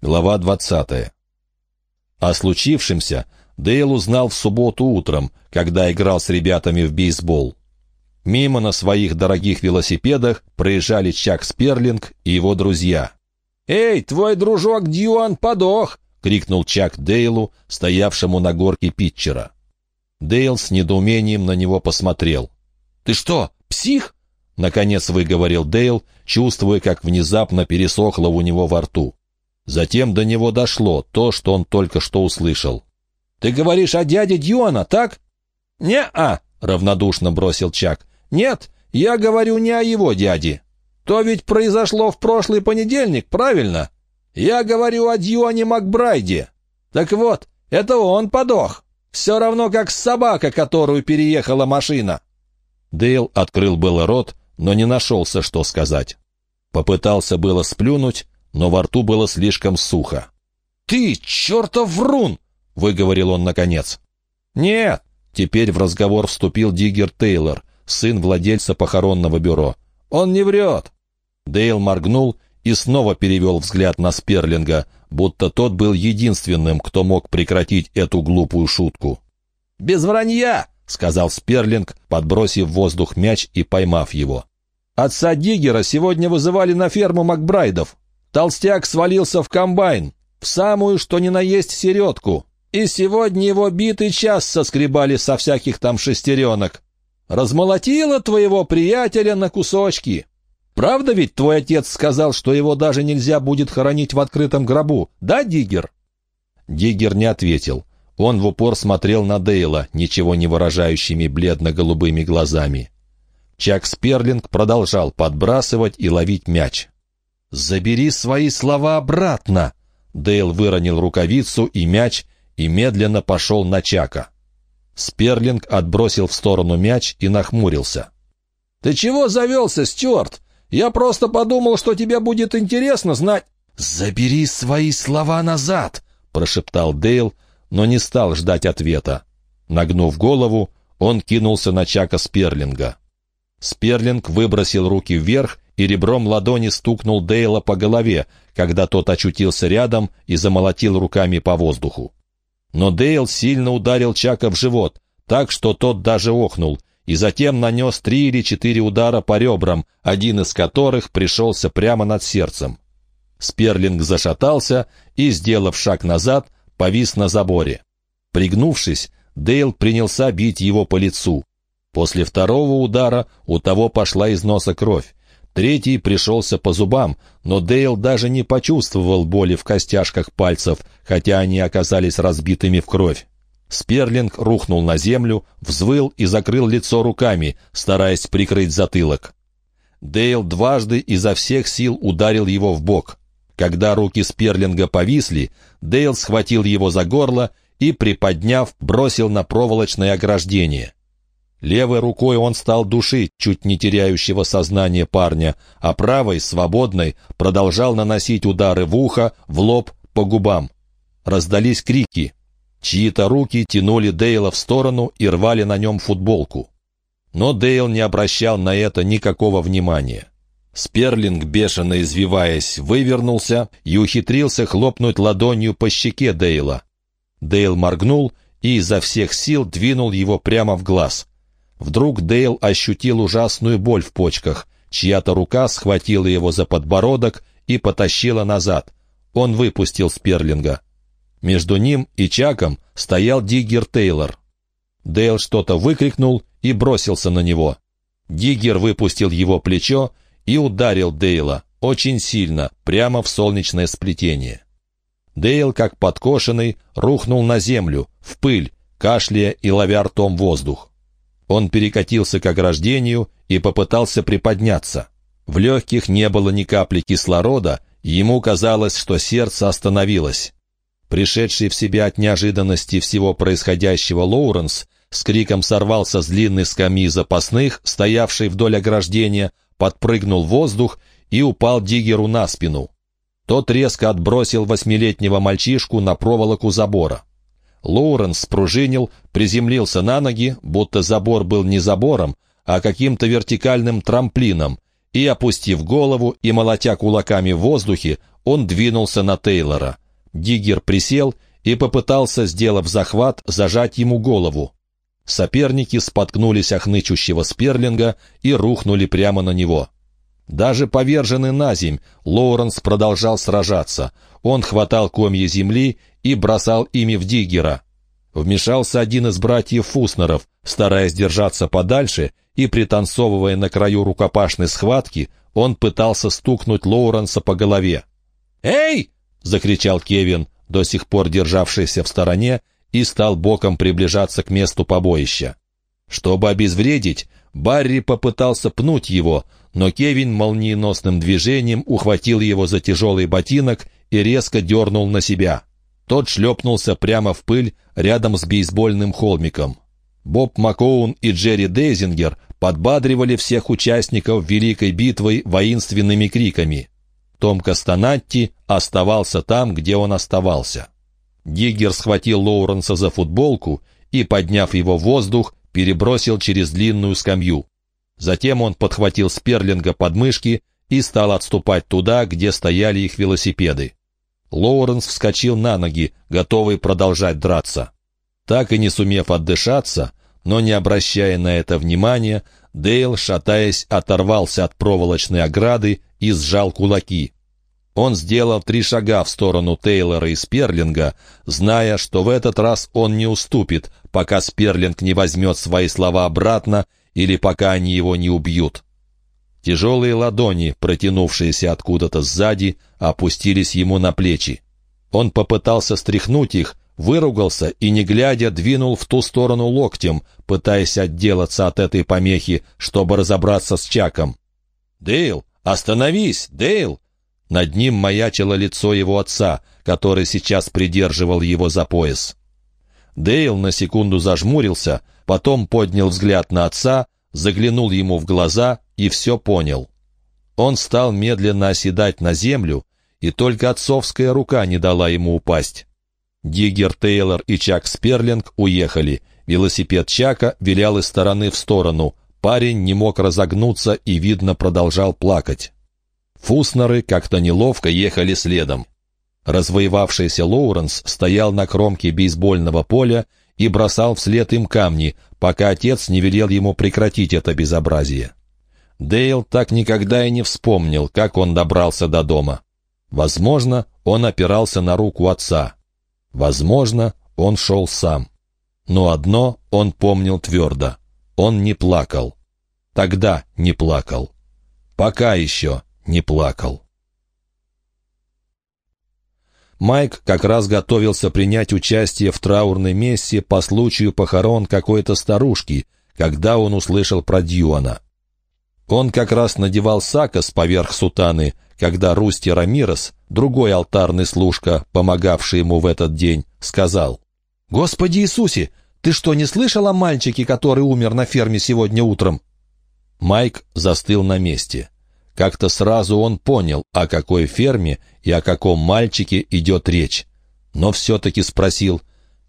Глава 20. О случившемся Дейл узнал в субботу утром, когда играл с ребятами в бейсбол. Мимо на своих дорогих велосипедах проезжали Чак Сперлинг и его друзья. «Эй, твой дружок Дьюан подох!» — крикнул Чак Дейлу, стоявшему на горке питчера. Дейл с недоумением на него посмотрел. «Ты что, псих?» — наконец выговорил Дейл, чувствуя, как внезапно пересохло у него во рту. Затем до него дошло то, что он только что услышал. «Ты говоришь о дяде Дьюана, так?» «Не-а», — равнодушно бросил Чак. «Нет, я говорю не о его дяде. То ведь произошло в прошлый понедельник, правильно? Я говорю о Дьюане Макбрайде. Так вот, это он подох. Все равно, как собака, которую переехала машина». Дейл открыл было рот, но не нашелся, что сказать. Попытался было сплюнуть, но во рту было слишком сухо. «Ты, чертов врун!» — выговорил он наконец. «Нет!» — теперь в разговор вступил Диггер Тейлор, сын владельца похоронного бюро. «Он не врет!» Дейл моргнул и снова перевел взгляд на Сперлинга, будто тот был единственным, кто мог прекратить эту глупую шутку. «Без вранья!» — сказал Сперлинг, подбросив в воздух мяч и поймав его. «Отца Диггера сегодня вызывали на ферму Макбрайдов. Толстяк свалился в комбайн, в самую, что ни на есть, середку. И сегодня его битый час соскребали со всяких там шестеренок. Размолотило твоего приятеля на кусочки. Правда ведь твой отец сказал, что его даже нельзя будет хоронить в открытом гробу, да, Диггер?» Диггер не ответил. Он в упор смотрел на Дейла, ничего не выражающими бледно-голубыми глазами. Чак Сперлинг продолжал подбрасывать и ловить мяч. «Забери свои слова обратно!» Дейл выронил рукавицу и мяч и медленно пошел на Чака. Сперлинг отбросил в сторону мяч и нахмурился. «Ты чего завелся, Стюарт? Я просто подумал, что тебе будет интересно знать...» «Забери свои слова назад!» — прошептал Дейл, но не стал ждать ответа. Нагнув голову, он кинулся на Чака Сперлинга. Сперлинг выбросил руки вверх и ребром ладони стукнул Дейла по голове, когда тот очутился рядом и замолотил руками по воздуху. Но Дейл сильно ударил Чака в живот, так что тот даже охнул, и затем нанес три или четыре удара по ребрам, один из которых пришелся прямо над сердцем. Сперлинг зашатался и, сделав шаг назад, повис на заборе. Пригнувшись, Дейл принялся бить его по лицу. После второго удара у того пошла из носа кровь. Третий пришелся по зубам, но Дейл даже не почувствовал боли в костяшках пальцев, хотя они оказались разбитыми в кровь. Сперлинг рухнул на землю, взвыл и закрыл лицо руками, стараясь прикрыть затылок. Дейл дважды изо всех сил ударил его в бок. Когда руки Сперлинга повисли, Дейл схватил его за горло и, приподняв, бросил на проволочное ограждение. Левой рукой он стал душить чуть не теряющего сознание парня, а правой, свободной, продолжал наносить удары в ухо, в лоб, по губам. Раздались крики. Чьи-то руки тянули Дейла в сторону и рвали на нем футболку. Но Дейл не обращал на это никакого внимания. Сперлинг, бешено извиваясь, вывернулся и ухитрился хлопнуть ладонью по щеке Дейла. Дейл моргнул и изо всех сил двинул его прямо в глаз. Вдруг Дейл ощутил ужасную боль в почках. Чья-то рука схватила его за подбородок и потащила назад. Он выпустил Сперлинга. Между ним и Чаком стоял Диггер Тейлор. Дейл что-то выкрикнул и бросился на него. Диггер выпустил его плечо и ударил Дейла очень сильно, прямо в солнечное сплетение. Дейл, как подкошенный, рухнул на землю, в пыль, кашляя и ловя ртом воздух. Он перекатился к ограждению и попытался приподняться. В легких не было ни капли кислорода, ему казалось, что сердце остановилось. Пришедший в себя от неожиданности всего происходящего Лоуренс с криком сорвался с длинной скамьи запасных, стоявшей вдоль ограждения, подпрыгнул в воздух и упал Диггеру на спину. Тот резко отбросил восьмилетнего мальчишку на проволоку забора. Лоуренс спружинил, приземлился на ноги, будто забор был не забором, а каким-то вертикальным трамплином, и, опустив голову и молотя кулаками в воздухе, он двинулся на Тейлора. Диггер присел и попытался, сделав захват, зажать ему голову. Соперники споткнулись о хнычущего Сперлинга и рухнули прямо на него. Даже поверженный на земь, Лоуренс продолжал сражаться. Он хватал комья земли и бросал ими в Диггера. Вмешался один из братьев Фуснеров, стараясь держаться подальше, и, пританцовывая на краю рукопашной схватки, он пытался стукнуть Лоуренса по голове. «Эй!» — закричал Кевин, до сих пор державшийся в стороне, и стал боком приближаться к месту побоища. Чтобы обезвредить, Барри попытался пнуть его, но Кевин молниеносным движением ухватил его за тяжелый ботинок и резко дернул на себя. Тот шлепнулся прямо в пыль рядом с бейсбольным холмиком. Боб Макоун и Джерри Дейзингер подбадривали всех участников Великой битвы воинственными криками. Том Кастанатти оставался там, где он оставался. Диггер схватил Лоуренса за футболку и, подняв его в воздух, перебросил через длинную скамью. Затем он подхватил Сперлинга под мышки и стал отступать туда, где стояли их велосипеды. Лоуренс вскочил на ноги, готовый продолжать драться. Так и не сумев отдышаться, но не обращая на это внимания, Дейл, шатаясь, оторвался от проволочной ограды и сжал кулаки. Он сделал три шага в сторону Тейлора и Сперлинга, зная, что в этот раз он не уступит, пока Сперлинг не возьмет свои слова обратно или пока они его не убьют. Тяжелые ладони, протянувшиеся откуда-то сзади, опустились ему на плечи. Он попытался стряхнуть их, выругался и, не глядя, двинул в ту сторону локтем, пытаясь отделаться от этой помехи, чтобы разобраться с Чаком. «Дейл, остановись, Дейл!» Над ним маячило лицо его отца, который сейчас придерживал его за пояс. Дейл на секунду зажмурился, потом поднял взгляд на отца, заглянул ему в глаза и все понял. Он стал медленно оседать на землю, и только отцовская рука не дала ему упасть. Диггер Тейлор и Чак Сперлинг уехали. Велосипед Чака вилял из стороны в сторону. Парень не мог разогнуться и, видно, продолжал плакать. Фуснеры как-то неловко ехали следом. Развоевавшийся Лоуренс стоял на кромке бейсбольного поля и бросал вслед им камни, пока отец не велел ему прекратить это безобразие. Дейл так никогда и не вспомнил, как он добрался до дома. Возможно, он опирался на руку отца. Возможно, он шел сам. Но одно он помнил твердо. Он не плакал. Тогда не плакал. Пока еще не плакал. Майк как раз готовился принять участие в траурной мессе по случаю похорон какой-то старушки, когда он услышал про Дьюана. Он как раз надевал сакос поверх сутаны, когда Русти Рамирес, другой алтарный служка, помогавший ему в этот день, сказал, «Господи Иисусе, ты что, не слышал о мальчике, который умер на ферме сегодня утром?» Майк застыл на месте. Как-то сразу он понял, о какой ферме и о каком мальчике идет речь. Но все-таки спросил,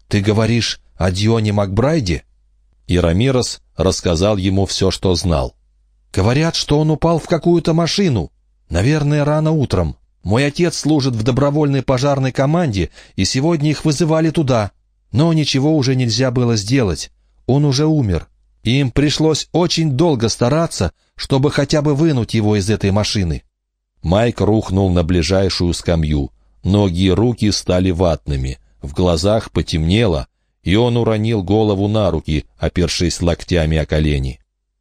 «Ты говоришь о Дионе Макбрайде?» И Рамирос рассказал ему все, что знал. «Говорят, что он упал в какую-то машину. Наверное, рано утром. Мой отец служит в добровольной пожарной команде, и сегодня их вызывали туда. Но ничего уже нельзя было сделать. Он уже умер. Им пришлось очень долго стараться, чтобы хотя бы вынуть его из этой машины. Майк рухнул на ближайшую скамью. Ноги и руки стали ватными, в глазах потемнело, и он уронил голову на руки, опершись локтями о колени.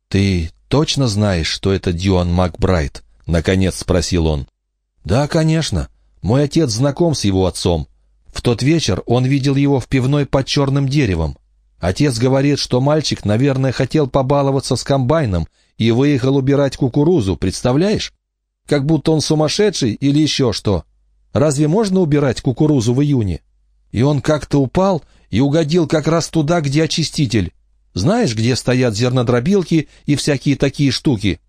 «Ты точно знаешь, что это Дюан Макбрайт?» — наконец спросил он. «Да, конечно. Мой отец знаком с его отцом. В тот вечер он видел его в пивной под черным деревом. Отец говорит, что мальчик, наверное, хотел побаловаться с комбайном и выехал убирать кукурузу, представляешь? Как будто он сумасшедший или еще что. Разве можно убирать кукурузу в июне? И он как-то упал и угодил как раз туда, где очиститель. Знаешь, где стоят зернодробилки и всякие такие штуки?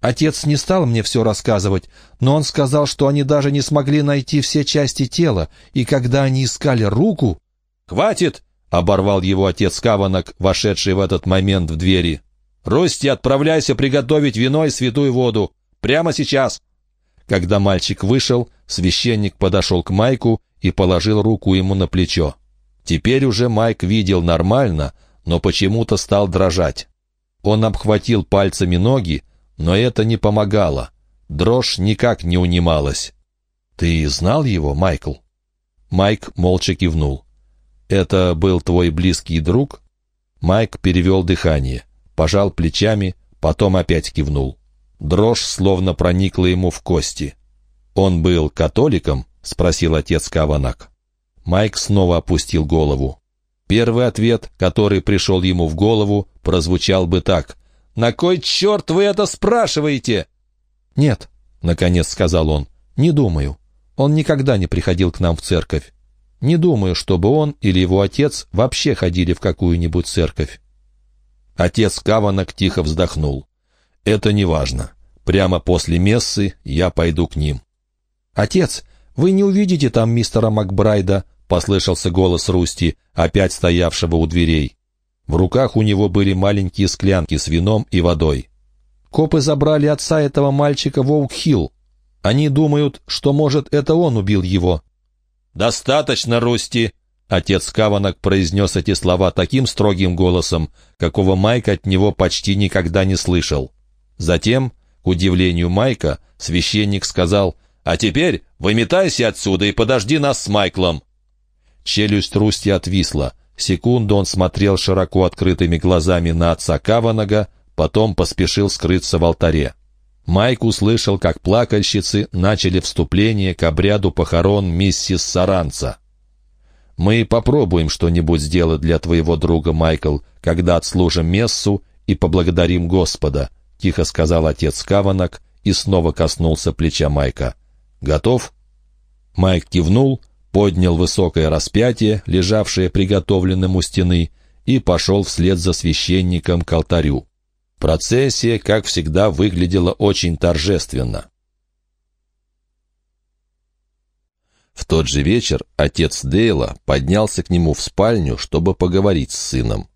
Отец не стал мне все рассказывать, но он сказал, что они даже не смогли найти все части тела, и когда они искали руку... «Хватит!» — оборвал его отец Каванок, вошедший в этот момент в двери. «Рости, отправляйся приготовить вино и святую воду. Прямо сейчас!» Когда мальчик вышел, священник подошел к Майку и положил руку ему на плечо. Теперь уже Майк видел нормально, но почему-то стал дрожать. Он обхватил пальцами ноги, но это не помогало. Дрожь никак не унималась. «Ты знал его, Майкл?» Майк молча кивнул. «Это был твой близкий друг?» Майк перевел дыхание, пожал плечами, потом опять кивнул. Дрожь словно проникла ему в кости. «Он был католиком?» — спросил отец Каванак. Майк снова опустил голову. Первый ответ, который пришел ему в голову, прозвучал бы так. «На кой черт вы это спрашиваете?» «Нет», — наконец сказал он, — «не думаю. Он никогда не приходил к нам в церковь. Не думаю, чтобы он или его отец вообще ходили в какую-нибудь церковь». Отец Каванок тихо вздохнул. «Это не важно. Прямо после мессы я пойду к ним». «Отец, вы не увидите там мистера Макбрайда», послышался голос Русти, опять стоявшего у дверей. В руках у него были маленькие склянки с вином и водой. Копы забрали отца этого мальчика в Оук-Хилл. Они думают, что, может, это он убил его. «Достаточно, Русти!» Отец Каванок произнес эти слова таким строгим голосом, какого Майк от него почти никогда не слышал. Затем, к удивлению Майка, священник сказал, «А теперь выметайся отсюда и подожди нас с Майклом». Челюсть Русти отвисла. Секунду он смотрел широко открытыми глазами на отца Каванага, потом поспешил скрыться в алтаре. Майк услышал, как плакальщицы начали вступление к обряду похорон миссис Саранца. «Мы попробуем что-нибудь сделать для твоего друга, Майкл, когда отслужим мессу и поблагодарим Господа», — тихо сказал отец Каванак и снова коснулся плеча Майка. «Готов?» Майк кивнул, поднял высокое распятие, лежавшее приготовленным у стены, и пошел вслед за священником к алтарю. Процессия, как всегда, выглядела очень торжественно. В тот же вечер отец Дейла поднялся к нему в спальню, чтобы поговорить с сыном.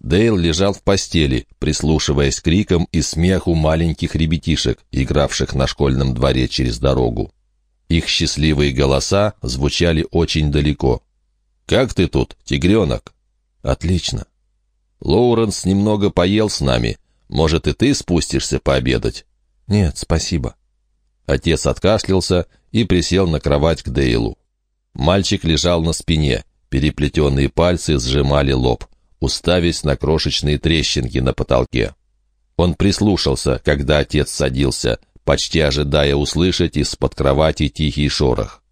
Дейл лежал в постели, прислушиваясь к крикам и смеху маленьких ребятишек, игравших на школьном дворе через дорогу. Их счастливые голоса звучали очень далеко. «Как ты тут, тигренок?» «Отлично». «Лоуренс немного поел с нами. Может, и ты спустишься пообедать?» «Нет, спасибо». Отец откашлялся и присел на кровать к Дейлу. Мальчик лежал на спине, переплетенные пальцы сжимали лоб, уставясь на крошечные трещинки на потолке. Он прислушался, когда отец садился, почти ожидая услышать из-под кровати тихий шорох.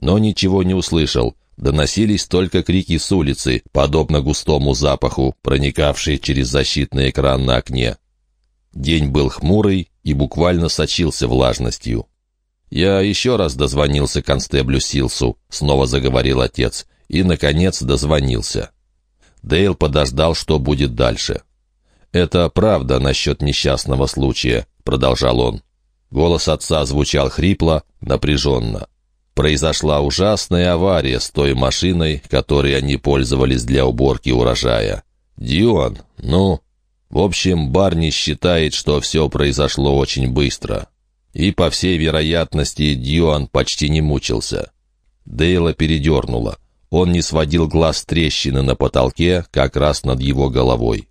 Но ничего не услышал, доносились только крики с улицы, подобно густому запаху, проникавшие через защитный экран на окне. День был хмурый и буквально сочился влажностью. «Я еще раз дозвонился констеблю Силсу», — снова заговорил отец, и, наконец, дозвонился. Дейл подождал, что будет дальше. «Это правда насчет несчастного случая», — продолжал он. Голос отца звучал хрипло, напряженно. Произошла ужасная авария с той машиной, которой они пользовались для уборки урожая. Дион, ну... В общем, Барни считает, что все произошло очень быстро. И, по всей вероятности, Дион почти не мучился. Дейла передернула. Он не сводил глаз трещины на потолке, как раз над его головой.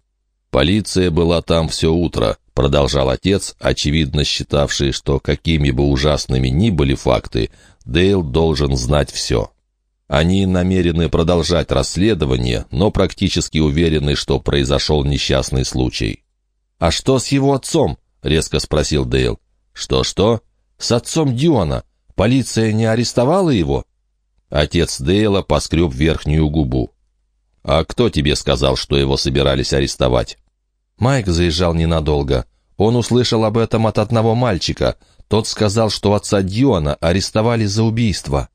Полиция была там все утро, продолжал отец, очевидно считавший, что какими бы ужасными ни были факты, Дейл должен знать все. Они намерены продолжать расследование, но практически уверены, что произошел несчастный случай. «А что с его отцом?» — резко спросил Дейл. «Что-что?» «С отцом Дюана. Полиция не арестовала его?» Отец Дейла поскреб верхнюю губу. «А кто тебе сказал, что его собирались арестовать?» Майк заезжал ненадолго. Он услышал об этом от одного мальчика. Тот сказал, что отца Дьюана арестовали за убийство.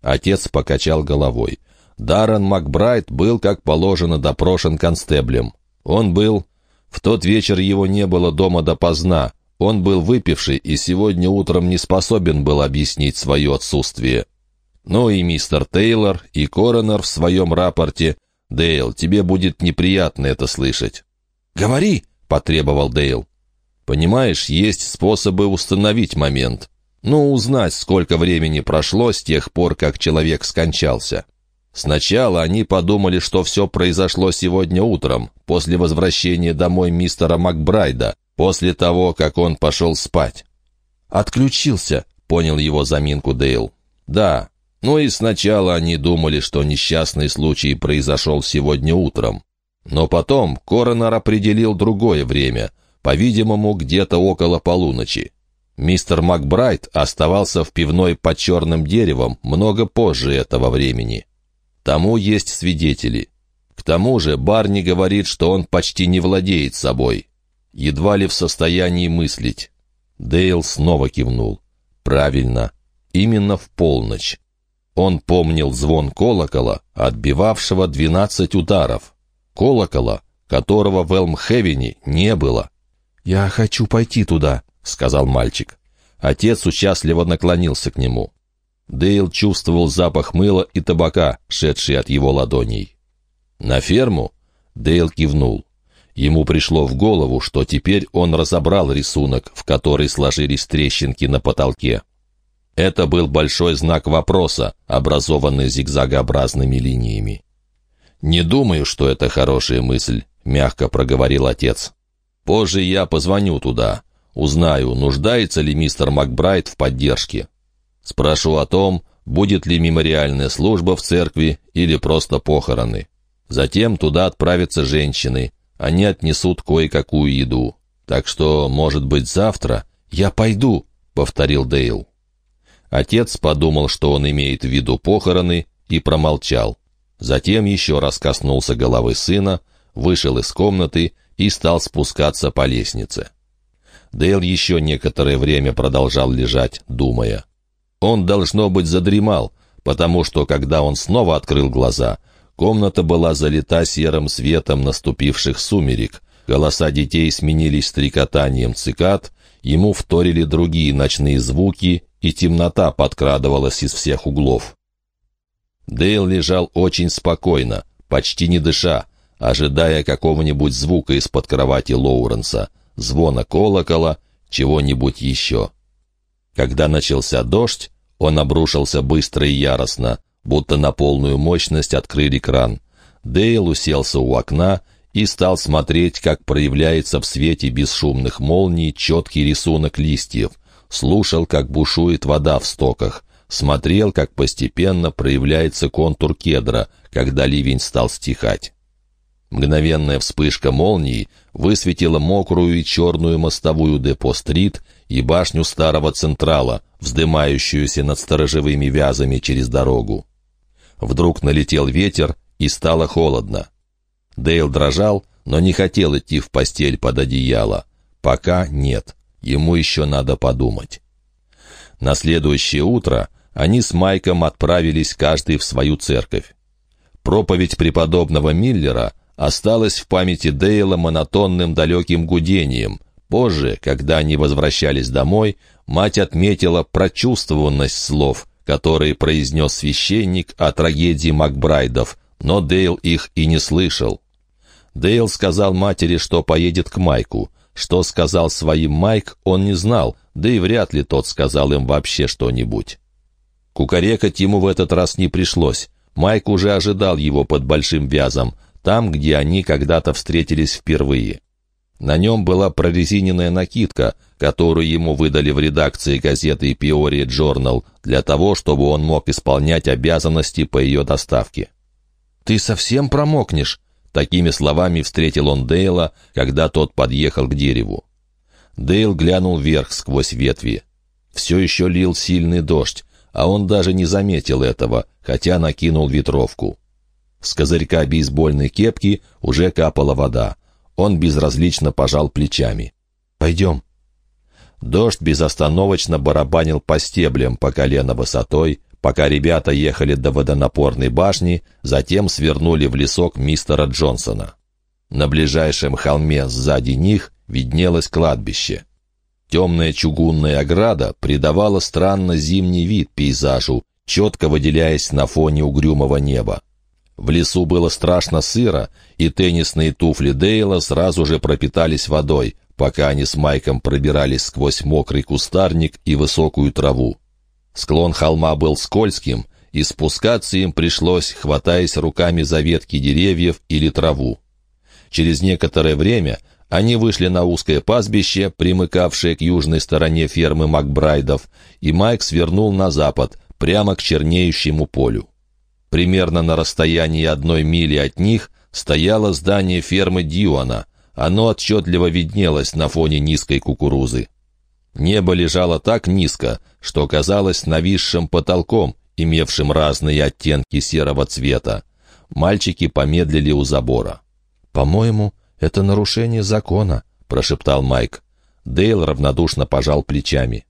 Отец покачал головой. Даррен Макбрайт был, как положено, допрошен констеблем. Он был... В тот вечер его не было дома допоздна. Он был выпивший и сегодня утром не способен был объяснить свое отсутствие. Ну и мистер Тейлор, и коронер в своем рапорте. «Дейл, тебе будет неприятно это слышать». «Говори!» — потребовал Дейл. Понимаешь, есть способы установить момент. Ну, узнать, сколько времени прошло с тех пор, как человек скончался. Сначала они подумали, что все произошло сегодня утром, после возвращения домой мистера Макбрайда, после того, как он пошел спать. «Отключился», — понял его заминку Дейл. «Да. Ну и сначала они думали, что несчастный случай произошел сегодня утром. Но потом коронер определил другое время, по-видимому, где-то около полуночи. Мистер Макбрайт оставался в пивной под черным деревом много позже этого времени. Тому есть свидетели. К тому же Барни говорит, что он почти не владеет собой. Едва ли в состоянии мыслить. Дейл снова кивнул. Правильно. Именно в полночь. Он помнил звон колокола, отбивавшего двенадцать ударов. Колокола, которого в Элмхевене не было. «Я хочу пойти туда», — сказал мальчик. Отец участливо наклонился к нему. Дейл чувствовал запах мыла и табака, шедший от его ладоней. «На ферму?» Дейл кивнул. Ему пришло в голову, что теперь он разобрал рисунок, в который сложились трещинки на потолке. Это был большой знак вопроса, образованный зигзагообразными линиями. «Не думаю, что это хорошая мысль», — мягко проговорил отец. «Позже я позвоню туда. Узнаю, нуждается ли мистер Макбрайт в поддержке. Спрошу о том, будет ли мемориальная служба в церкви или просто похороны. Затем туда отправятся женщины. Они отнесут кое-какую еду. Так что, может быть, завтра я пойду, — повторил Дейл. Отец подумал, что он имеет в виду похороны, и промолчал. Затем еще раз коснулся головы сына, вышел из комнаты и стал спускаться по лестнице. Дейл еще некоторое время продолжал лежать, думая. Он, должно быть, задремал, потому что, когда он снова открыл глаза, комната была залита серым светом наступивших сумерек, голоса детей сменились стрекотанием цикад, ему вторили другие ночные звуки, и темнота подкрадывалась из всех углов. Дейл лежал очень спокойно, почти не дыша, ожидая какого-нибудь звука из-под кровати Лоуренса, звона колокола, чего-нибудь еще. Когда начался дождь, он обрушился быстро и яростно, будто на полную мощность открыли кран. Дейл уселся у окна и стал смотреть, как проявляется в свете бесшумных молний четкий рисунок листьев, слушал, как бушует вода в стоках, смотрел, как постепенно проявляется контур кедра, когда ливень стал стихать. Мгновенная вспышка молнии высветила мокрую и черную мостовую Депо-стрит и башню старого Централа, вздымающуюся над сторожевыми вязами через дорогу. Вдруг налетел ветер, и стало холодно. Дейл дрожал, но не хотел идти в постель под одеяло. Пока нет, ему еще надо подумать. На следующее утро они с Майком отправились каждый в свою церковь. Проповедь преподобного Миллера осталась в памяти Дейла монотонным далеким гудением. Позже, когда они возвращались домой, мать отметила прочувствованность слов, которые произнес священник о трагедии Макбрайдов, но Дейл их и не слышал. Дейл сказал матери, что поедет к Майку. Что сказал своим Майк, он не знал, да и вряд ли тот сказал им вообще что-нибудь. Кукарекать ему в этот раз не пришлось. Майк уже ожидал его под большим вязом, там, где они когда-то встретились впервые. На нем была прорезиненная накидка, которую ему выдали в редакции газеты «Пиори Джорнал» для того, чтобы он мог исполнять обязанности по ее доставке. «Ты совсем промокнешь?» Такими словами встретил он Дейла, когда тот подъехал к дереву. Дейл глянул вверх сквозь ветви. Все еще лил сильный дождь, а он даже не заметил этого, хотя накинул ветровку. С козырька бейсбольной кепки уже капала вода. Он безразлично пожал плечами. «Пойдем». Дождь безостановочно барабанил по стеблям по колено высотой, пока ребята ехали до водонапорной башни, затем свернули в лесок мистера Джонсона. На ближайшем холме сзади них виднелось кладбище. Темная чугунная ограда придавала странно зимний вид пейзажу, четко выделяясь на фоне угрюмого неба. В лесу было страшно сыро, и теннисные туфли Дейла сразу же пропитались водой, пока они с Майком пробирались сквозь мокрый кустарник и высокую траву. Склон холма был скользким, и спускаться им пришлось, хватаясь руками за ветки деревьев или траву. Через некоторое время они вышли на узкое пастбище, примыкавшее к южной стороне фермы Макбрайдов, и Майк свернул на запад, прямо к чернеющему полю. Примерно на расстоянии одной мили от них стояло здание фермы Дьюана. Оно отчетливо виднелось на фоне низкой кукурузы. Небо лежало так низко, что казалось нависшим потолком, имевшим разные оттенки серого цвета. Мальчики помедлили у забора. «По-моему, это нарушение закона», — прошептал Майк. Дейл равнодушно пожал плечами.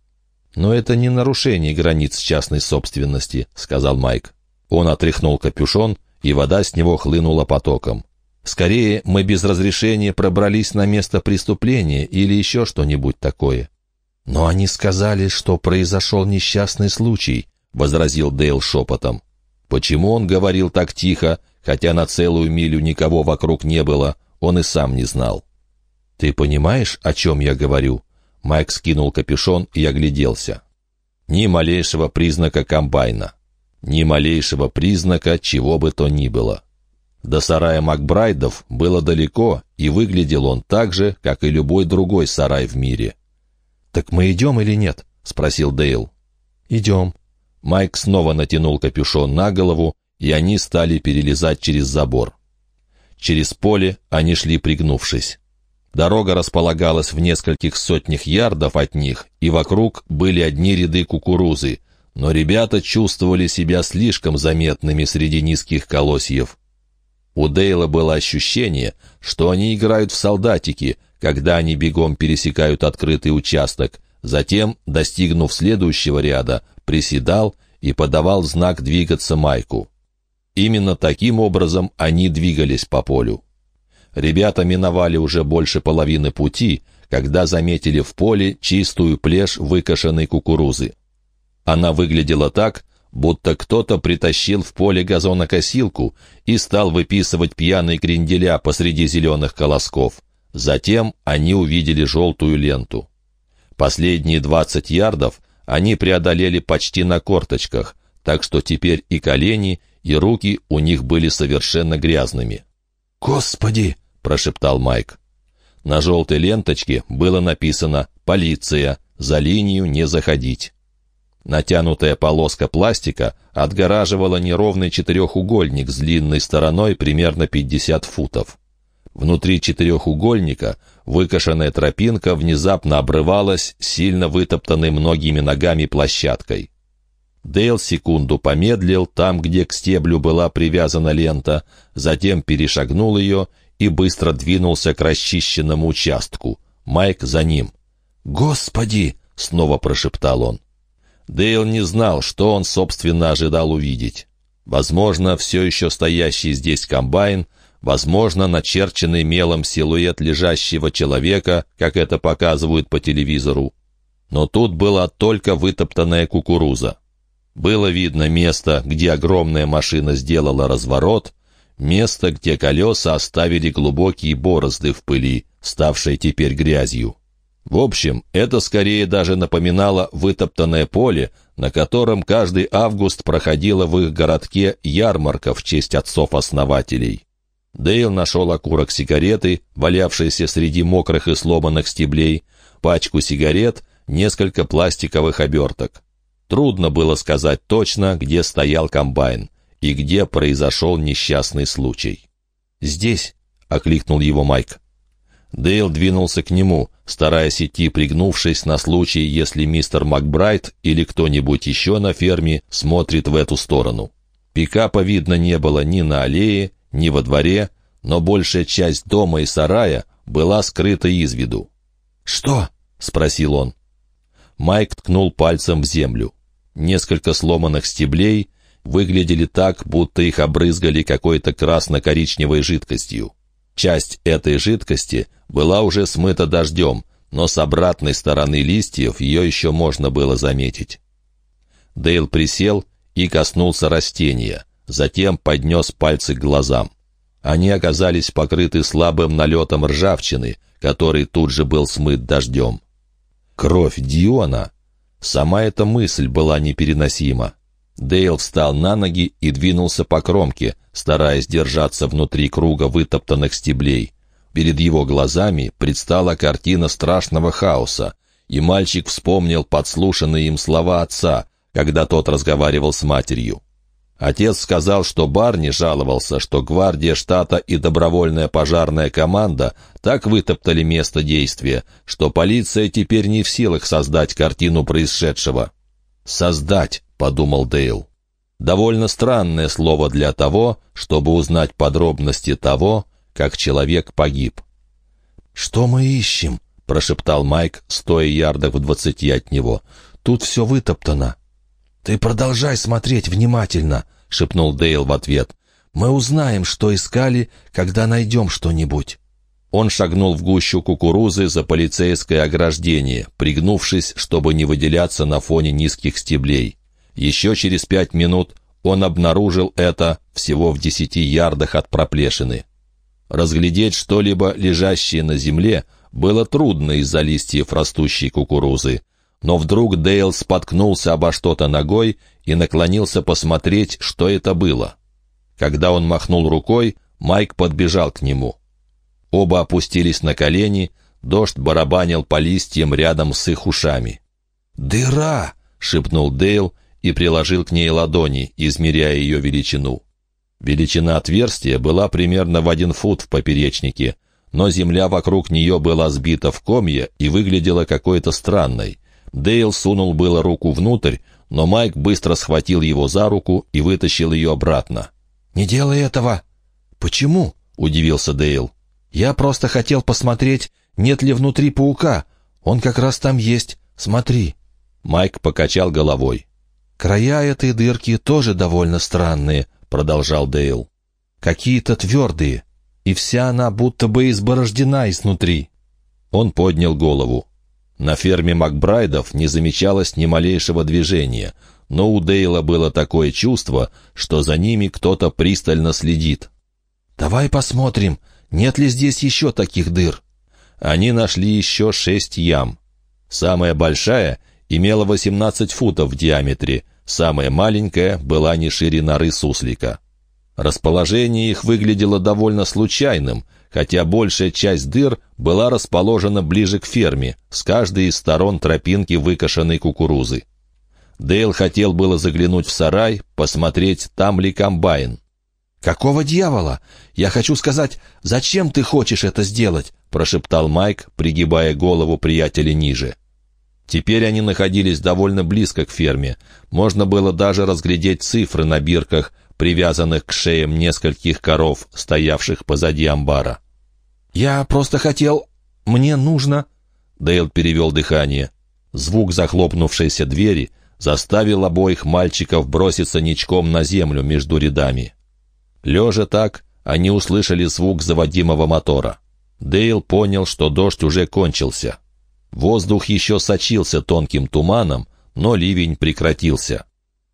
«Но это не нарушение границ частной собственности», — сказал Майк. Он отряхнул капюшон, и вода с него хлынула потоком. «Скорее, мы без разрешения пробрались на место преступления или еще что-нибудь такое». «Но они сказали, что произошел несчастный случай», — возразил Дейл шепотом. Почему он говорил так тихо, хотя на целую милю никого вокруг не было, он и сам не знал. «Ты понимаешь, о чем я говорю?» Майк скинул капюшон и огляделся. Ни малейшего признака комбайна. Ни малейшего признака чего бы то ни было. До сарая Макбрайдов было далеко, и выглядел он так же, как и любой другой сарай в мире. «Так мы идем или нет?» — спросил Дейл. «Идем». Майк снова натянул капюшон на голову, и они стали перелезать через забор. Через поле они шли пригнувшись. Дорога располагалась в нескольких сотнях ярдов от них, и вокруг были одни ряды кукурузы, но ребята чувствовали себя слишком заметными среди низких колосьев. У Дейла было ощущение, что они играют в солдатики, когда они бегом пересекают открытый участок, затем, достигнув следующего ряда, приседал и подавал знак двигаться Майку. Именно таким образом они двигались по полю. Ребята миновали уже больше половины пути, когда заметили в поле чистую плешь выкошенной кукурузы. Она выглядела так, будто кто-то притащил в поле газонокосилку и стал выписывать пьяные кренделя посреди зеленых колосков. Затем они увидели желтую ленту. Последние двадцать ярдов они преодолели почти на корточках, так что теперь и колени, и руки у них были совершенно грязными. «Господи!» — прошептал Майк. На желтой ленточке было написано «Полиция! За линию не заходить». Натянутая полоска пластика отгораживала неровный четырехугольник с длинной стороной примерно 50 футов. Внутри четырехугольника выкошенная тропинка внезапно обрывалась, сильно вытоптанной многими ногами площадкой. Дейл секунду помедлил там, где к стеблю была привязана лента, затем перешагнул ее и быстро двинулся к расчищенному участку. Майк за ним. «Господи!» — снова прошептал он. Дейл не знал, что он, собственно, ожидал увидеть. Возможно, все еще стоящий здесь комбайн, возможно, начерченный мелом силуэт лежащего человека, как это показывают по телевизору. Но тут была только вытоптанная кукуруза. Было видно место, где огромная машина сделала разворот, место, где колеса оставили глубокие борозды в пыли, ставшей теперь грязью. В общем, это скорее даже напоминало вытоптанное поле, на котором каждый август проходила в их городке ярмарка в честь отцов-основателей. Дейл нашел окурок сигареты, валявшийся среди мокрых и сломанных стеблей, пачку сигарет, несколько пластиковых оберток. Трудно было сказать точно, где стоял комбайн и где произошел несчастный случай. «Здесь», — окликнул его Майк. Дейл двинулся к нему, стараясь идти пригнувшись на случай, если мистер Макбрайт или кто-нибудь еще на ферме смотрит в эту сторону. Пикапа видно не было ни на аллее, ни во дворе, но большая часть дома и сарая была скрыта из виду. «Что?» — спросил он. Майк ткнул пальцем в землю. Несколько сломанных стеблей выглядели так, будто их обрызгали какой-то красно-коричневой жидкостью. Часть этой жидкости была уже смыта дождем, но с обратной стороны листьев ее еще можно было заметить. Дейл присел и коснулся растения, затем поднес пальцы к глазам. Они оказались покрыты слабым налетом ржавчины, который тут же был смыт дождем. Кровь Диона? Сама эта мысль была непереносима. Дейл встал на ноги и двинулся по кромке, стараясь держаться внутри круга вытоптанных стеблей. Перед его глазами предстала картина страшного хаоса, и мальчик вспомнил подслушанные им слова отца, когда тот разговаривал с матерью. Отец сказал, что Барни жаловался, что гвардия штата и добровольная пожарная команда так вытоптали место действия, что полиция теперь не в силах создать картину происшедшего. «Создать», — подумал Дейл. Довольно странное слово для того, чтобы узнать подробности того, как человек погиб. «Что мы ищем?» — прошептал Майк, стоя ярдах в двадцати от него. «Тут все вытоптано». «Ты продолжай смотреть внимательно», — шепнул Дейл в ответ. «Мы узнаем, что искали, когда найдем что-нибудь». Он шагнул в гущу кукурузы за полицейское ограждение, пригнувшись, чтобы не выделяться на фоне низких стеблей. Еще через пять минут он обнаружил это всего в десяти ярдах от проплешины. Разглядеть что-либо, лежащее на земле, было трудно из-за листьев растущей кукурузы но вдруг Дейл споткнулся обо что-то ногой и наклонился посмотреть, что это было. Когда он махнул рукой, Майк подбежал к нему. Оба опустились на колени, дождь барабанил по листьям рядом с их ушами. «Дыра!» — шепнул Дейл и приложил к ней ладони, измеряя ее величину. Величина отверстия была примерно в один фут в поперечнике, но земля вокруг нее была сбита в комья и выглядела какой-то странной. Дейл сунул было руку внутрь, но Майк быстро схватил его за руку и вытащил ее обратно. «Не делай этого!» «Почему?» — удивился Дейл. «Я просто хотел посмотреть, нет ли внутри паука. Он как раз там есть. Смотри». Майк покачал головой. «Края этой дырки тоже довольно странные», — продолжал Дейл. «Какие-то твердые, и вся она будто бы изборождена изнутри». Он поднял голову. На ферме Макбрайдов не замечалось ни малейшего движения, но у Дейла было такое чувство, что за ними кто-то пристально следит. «Давай посмотрим, нет ли здесь еще таких дыр?» Они нашли еще шесть ям. Самая большая имела 18 футов в диаметре, самая маленькая была не шире норы суслика. Расположение их выглядело довольно случайным — хотя большая часть дыр была расположена ближе к ферме, с каждой из сторон тропинки выкошенной кукурузы. Дейл хотел было заглянуть в сарай, посмотреть, там ли комбайн. «Какого дьявола? Я хочу сказать, зачем ты хочешь это сделать?» прошептал Майк, пригибая голову приятеля ниже. Теперь они находились довольно близко к ферме. Можно было даже разглядеть цифры на бирках, привязанных к шеям нескольких коров, стоявших позади амбара. «Я просто хотел... Мне нужно...» Дейл перевел дыхание. Звук захлопнувшейся двери заставил обоих мальчиков броситься ничком на землю между рядами. Лежа так, они услышали звук заводимого мотора. Дейл понял, что дождь уже кончился. Воздух еще сочился тонким туманом, но ливень прекратился.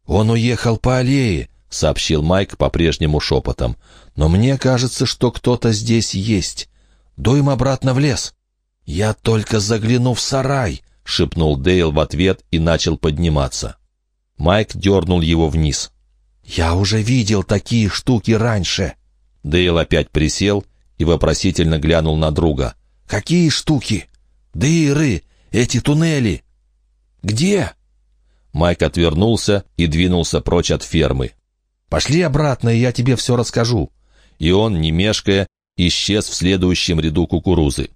«Он уехал по аллее», — сообщил Майк по-прежнему шепотом. «Но мне кажется, что кто-то здесь есть. Дуем обратно в лес». «Я только загляну в сарай», — шепнул Дейл в ответ и начал подниматься. Майк дернул его вниз. «Я уже видел такие штуки раньше». Дейл опять присел и вопросительно глянул на друга. «Какие штуки?» «Дыры! Эти туннели!» «Где?» Майк отвернулся и двинулся прочь от фермы. «Пошли обратно, и я тебе все расскажу». И он, не мешкая, исчез в следующем ряду кукурузы.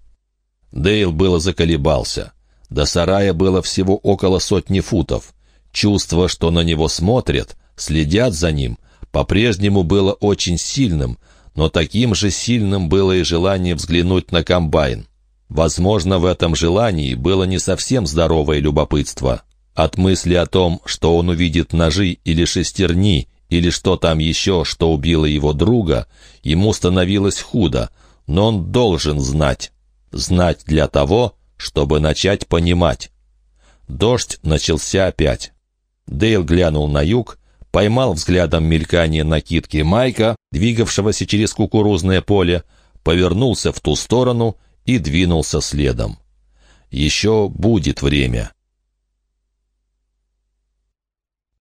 Дейл было заколебался. До сарая было всего около сотни футов. Чувство, что на него смотрят, следят за ним, по-прежнему было очень сильным, но таким же сильным было и желание взглянуть на комбайн. Возможно, в этом желании было не совсем здоровое любопытство. От мысли о том, что он увидит ножи или шестерни, или что там еще, что убило его друга, ему становилось худо, но он должен знать. Знать для того, чтобы начать понимать. Дождь начался опять. Дейл глянул на юг, поймал взглядом мелькание накидки Майка, двигавшегося через кукурузное поле, повернулся в ту сторону и двинулся следом. Еще будет время.